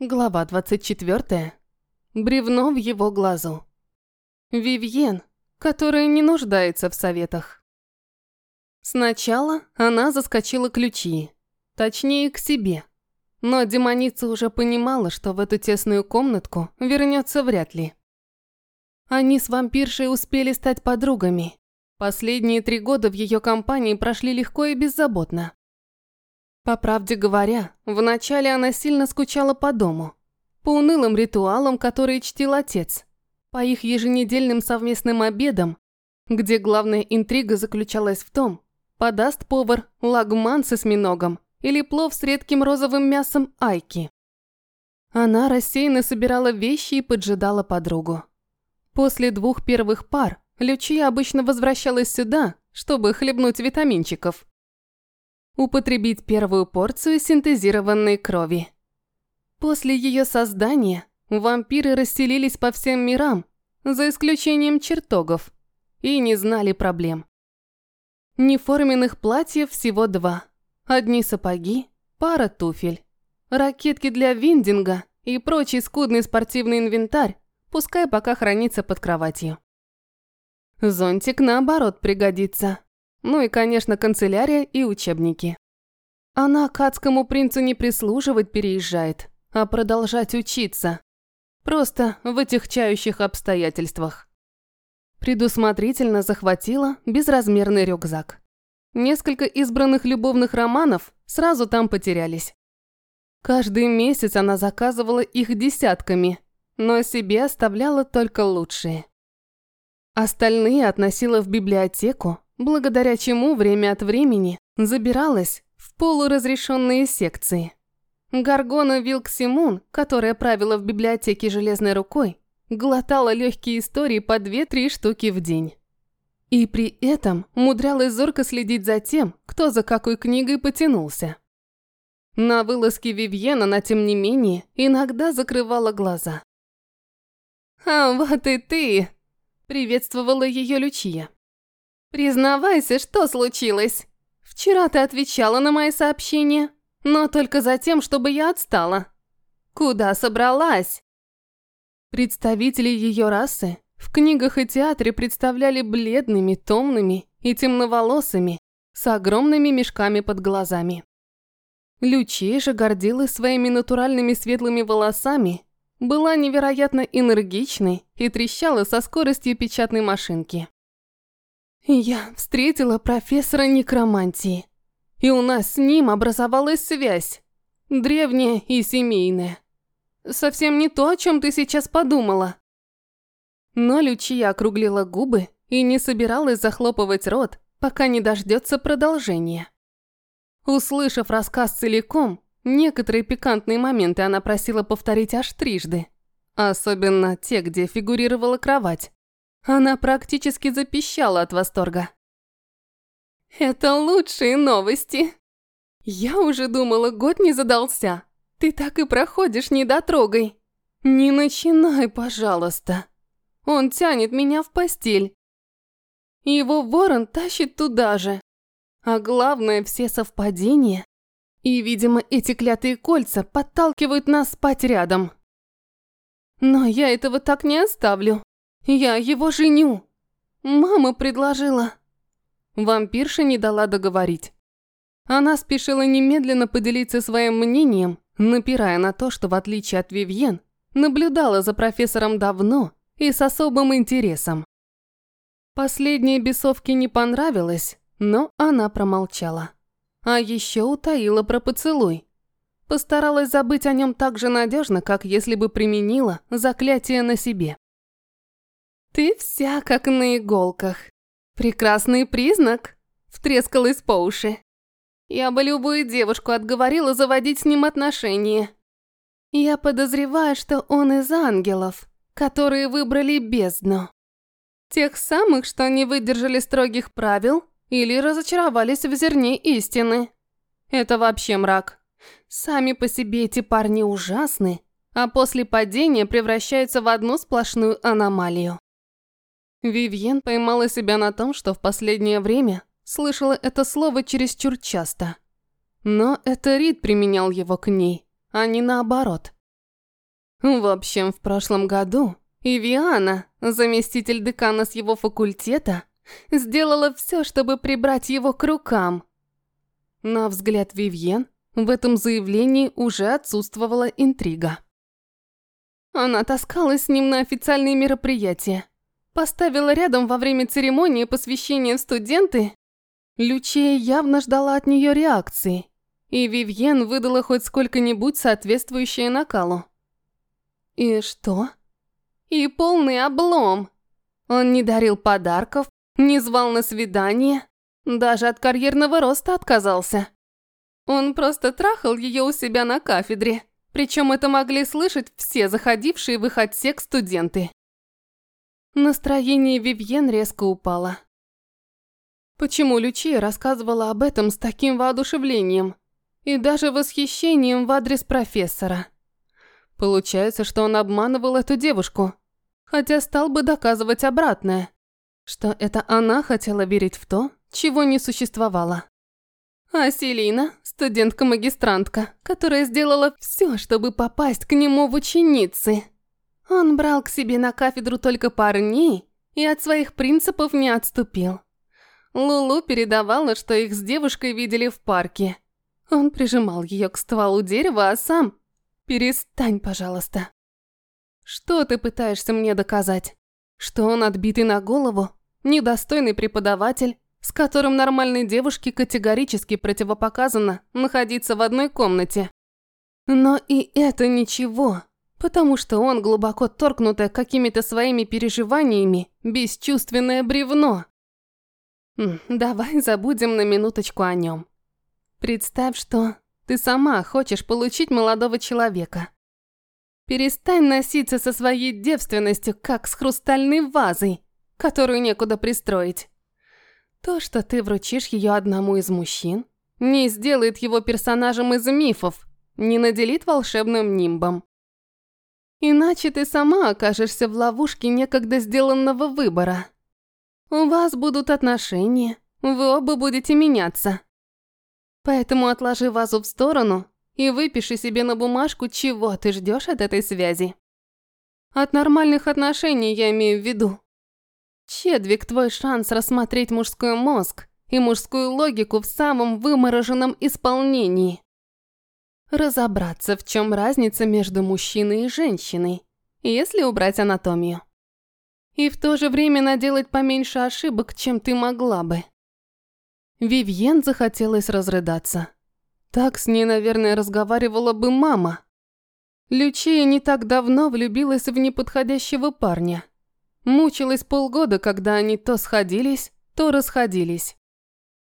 Глава 24. Бревно в его глазу. Вивьен, которая не нуждается в советах. Сначала она заскочила ключи, точнее к себе. Но демоница уже понимала, что в эту тесную комнатку вернется вряд ли. Они с вампиршей успели стать подругами. Последние три года в ее компании прошли легко и беззаботно. По правде говоря, вначале она сильно скучала по дому, по унылым ритуалам, которые чтил отец, по их еженедельным совместным обедам, где главная интрига заключалась в том, подаст повар лагман с осьминогом или плов с редким розовым мясом айки. Она рассеянно собирала вещи и поджидала подругу. После двух первых пар Лючия обычно возвращалась сюда, чтобы хлебнуть витаминчиков употребить первую порцию синтезированной крови. После ее создания вампиры расселились по всем мирам, за исключением чертогов, и не знали проблем. Неформенных платьев всего два. Одни сапоги, пара туфель, ракетки для виндинга и прочий скудный спортивный инвентарь, пускай пока хранится под кроватью. Зонтик, наоборот, пригодится. Ну и, конечно, канцелярия и учебники. Она к адскому принцу не прислуживать переезжает, а продолжать учиться. Просто в отягчающих обстоятельствах. Предусмотрительно захватила безразмерный рюкзак. Несколько избранных любовных романов сразу там потерялись. Каждый месяц она заказывала их десятками, но себе оставляла только лучшие. Остальные относила в библиотеку благодаря чему время от времени забиралась в полуразрешенные секции. Гаргона Вилксимун, которая правила в библиотеке железной рукой, глотала легкие истории по две-три штуки в день. И при этом мудрялась зорко следить за тем, кто за какой книгой потянулся. На вылазке Вивьена она, тем не менее, иногда закрывала глаза. «А вот и ты!» – приветствовала ее Лючия. «Признавайся, что случилось? Вчера ты отвечала на мои сообщения, но только за тем, чтобы я отстала. Куда собралась?» Представители ее расы в книгах и театре представляли бледными, томными и темноволосыми, с огромными мешками под глазами. Лючия же гордилась своими натуральными светлыми волосами, была невероятно энергичной и трещала со скоростью печатной машинки. Я встретила профессора некромантии, и у нас с ним образовалась связь, древняя и семейная. Совсем не то, о чем ты сейчас подумала. Но Лючия округлила губы и не собиралась захлопывать рот, пока не дождется продолжения. Услышав рассказ целиком, некоторые пикантные моменты она просила повторить аж трижды. Особенно те, где фигурировала кровать. Она практически запищала от восторга. «Это лучшие новости!» «Я уже думала, год не задался. Ты так и проходишь, не дотрогай. Не начинай, пожалуйста. Он тянет меня в постель. Его ворон тащит туда же. А главное, все совпадения. И, видимо, эти клятые кольца подталкивают нас спать рядом. Но я этого так не оставлю. Я его женю. Мама предложила. Вампирша не дала договорить. Она спешила немедленно поделиться своим мнением, напирая на то, что в отличие от Вивьен, наблюдала за профессором давно и с особым интересом. Последней бесовке не понравилось, но она промолчала. А еще утаила про поцелуй. Постаралась забыть о нем так же надежно, как если бы применила заклятие на себе. «Ты вся как на иголках. Прекрасный признак», – втрескалась по уши. «Я бы любую девушку отговорила заводить с ним отношения. Я подозреваю, что он из ангелов, которые выбрали бездну. Тех самых, что не выдержали строгих правил или разочаровались в зерне истины. Это вообще мрак. Сами по себе эти парни ужасны, а после падения превращаются в одну сплошную аномалию. Вивьен поймала себя на том, что в последнее время слышала это слово чересчур часто. Но это Рид применял его к ней, а не наоборот. В общем, в прошлом году Ивиана, заместитель декана с его факультета, сделала все, чтобы прибрать его к рукам. На взгляд Вивьен, в этом заявлении уже отсутствовала интрига. Она таскалась с ним на официальные мероприятия, поставила рядом во время церемонии посвящения студенты. Лючия явно ждала от нее реакции, и Вивьен выдала хоть сколько-нибудь соответствующее накалу. И что? И полный облом. Он не дарил подарков, не звал на свидание, даже от карьерного роста отказался. Он просто трахал ее у себя на кафедре, причем это могли слышать все заходившие в их отсек студенты. Настроение Вивьен резко упало. Почему Лючия рассказывала об этом с таким воодушевлением и даже восхищением в адрес профессора? Получается, что он обманывал эту девушку, хотя стал бы доказывать обратное, что это она хотела верить в то, чего не существовало. А Селина – студентка-магистрантка, которая сделала все, чтобы попасть к нему в ученицы. Он брал к себе на кафедру только парней и от своих принципов не отступил. Лулу передавала, что их с девушкой видели в парке. Он прижимал ее к стволу дерева, а сам Перестань, пожалуйста. Что ты пытаешься мне доказать? Что он отбитый на голову, недостойный преподаватель, с которым нормальной девушке категорически противопоказано находиться в одной комнате. Но и это ничего, потому что он глубоко торкнутое какими-то своими переживаниями бесчувственное бревно. Давай забудем на минуточку о нем. Представь, что ты сама хочешь получить молодого человека. Перестань носиться со своей девственностью, как с хрустальной вазой, которую некуда пристроить. То, что ты вручишь ее одному из мужчин, не сделает его персонажем из мифов, не наделит волшебным нимбом. Иначе ты сама окажешься в ловушке некогда сделанного выбора. У вас будут отношения, вы оба будете меняться. Поэтому отложи вазу в сторону и выпиши себе на бумажку, чего ты ждешь от этой связи. От нормальных отношений я имею в виду. Чедвик твой шанс рассмотреть мужской мозг и мужскую логику в самом вымороженном исполнении. Разобраться, в чем разница между мужчиной и женщиной, если убрать анатомию. И в то же время наделать поменьше ошибок, чем ты могла бы. Вивьен захотелось разрыдаться. Так с ней, наверное, разговаривала бы мама. Лючия не так давно влюбилась в неподходящего парня. Мучилась полгода, когда они то сходились, то расходились.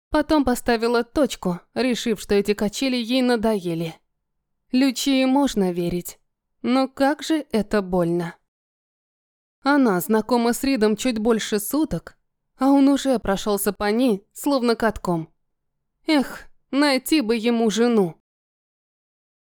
Потом поставила точку, решив, что эти качели ей надоели. Лючии можно верить, но как же это больно. Она знакома с Ридом чуть больше суток, а он уже прошелся по ней, словно катком. Эх, найти бы ему жену.